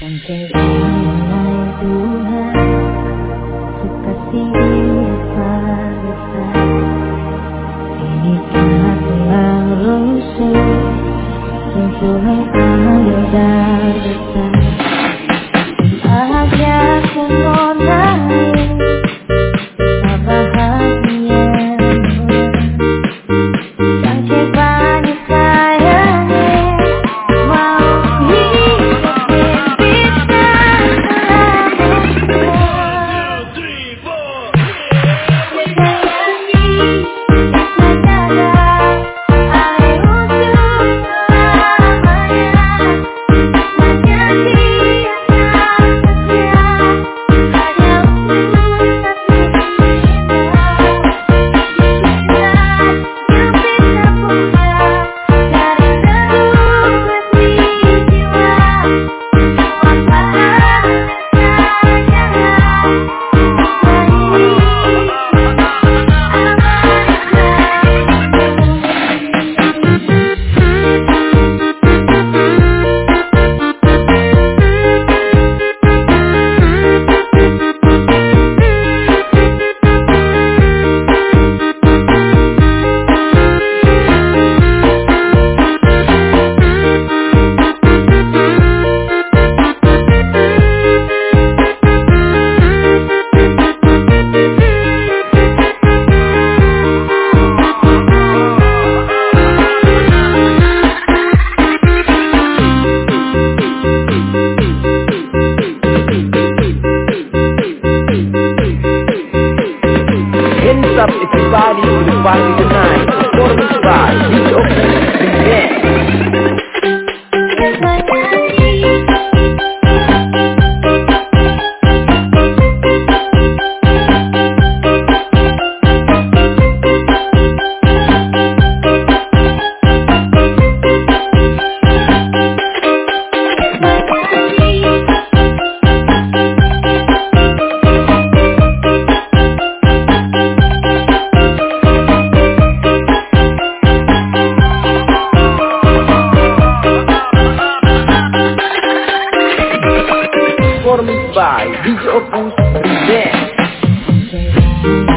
by DJ Opus Thank you.